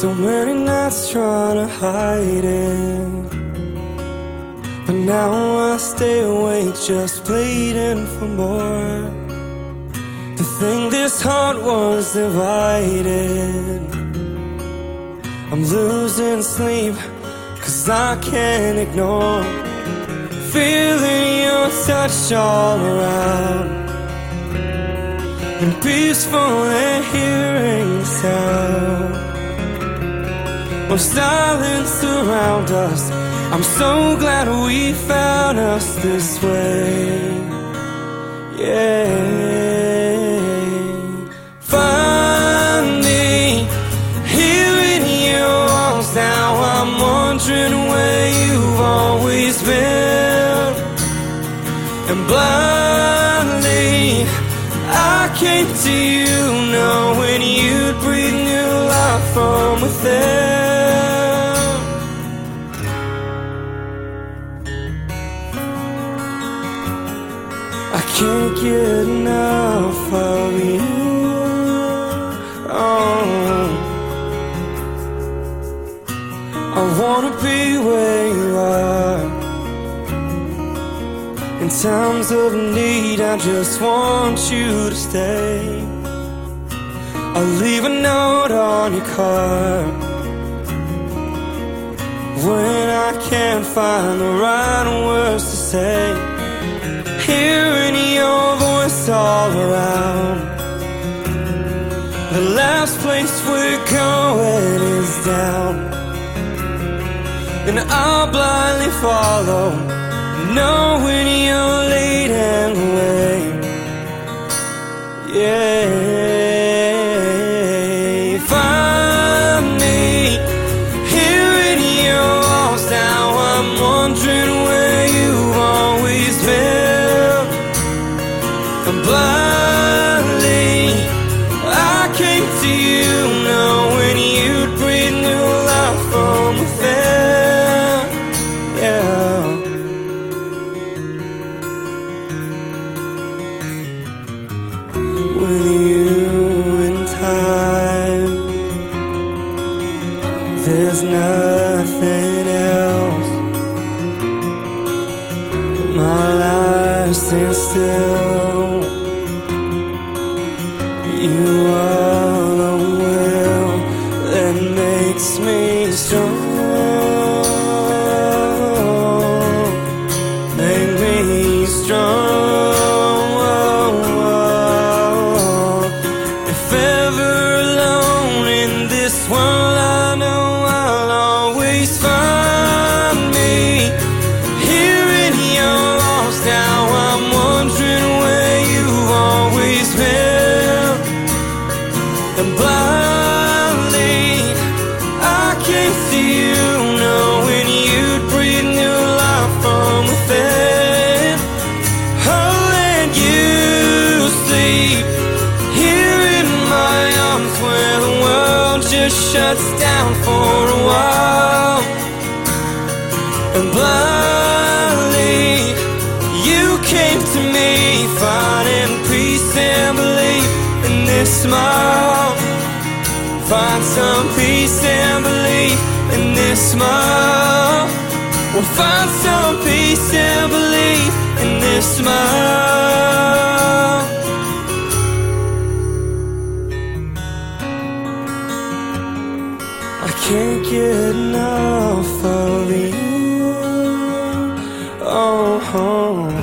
So many nights trying to hide it. But now I stay awake just pleading for more. To think this heart was divided. I'm losing sleep, cause I can't ignore. Feeling your touch all around. And peaceful and hearing sound of silence around us. I'm so glad we found us this way. Yeah. Here in your arms now, I'm wondering where you've always been. And blindly, I came to you knowing you'd breathe new life from within. Can't get enough of you. Oh, I wanna be where you are. In times of need, I just want you to stay. I'll leave a note on your car. When I can't find the right words to say, voice all around. The last place we're going is down, and I'll blindly follow, knowing you're leading the way. Yeah, nothing else. My life stands still. You are the will that makes me strong. Make me strong. If ever alone in this world, shuts down for a while. And blindly, you came to me, finding peace and belief in this smile. Find some peace and belief in this smile. We'll find some peace and belief in this smile. Can't get enough of you. Oh, oh.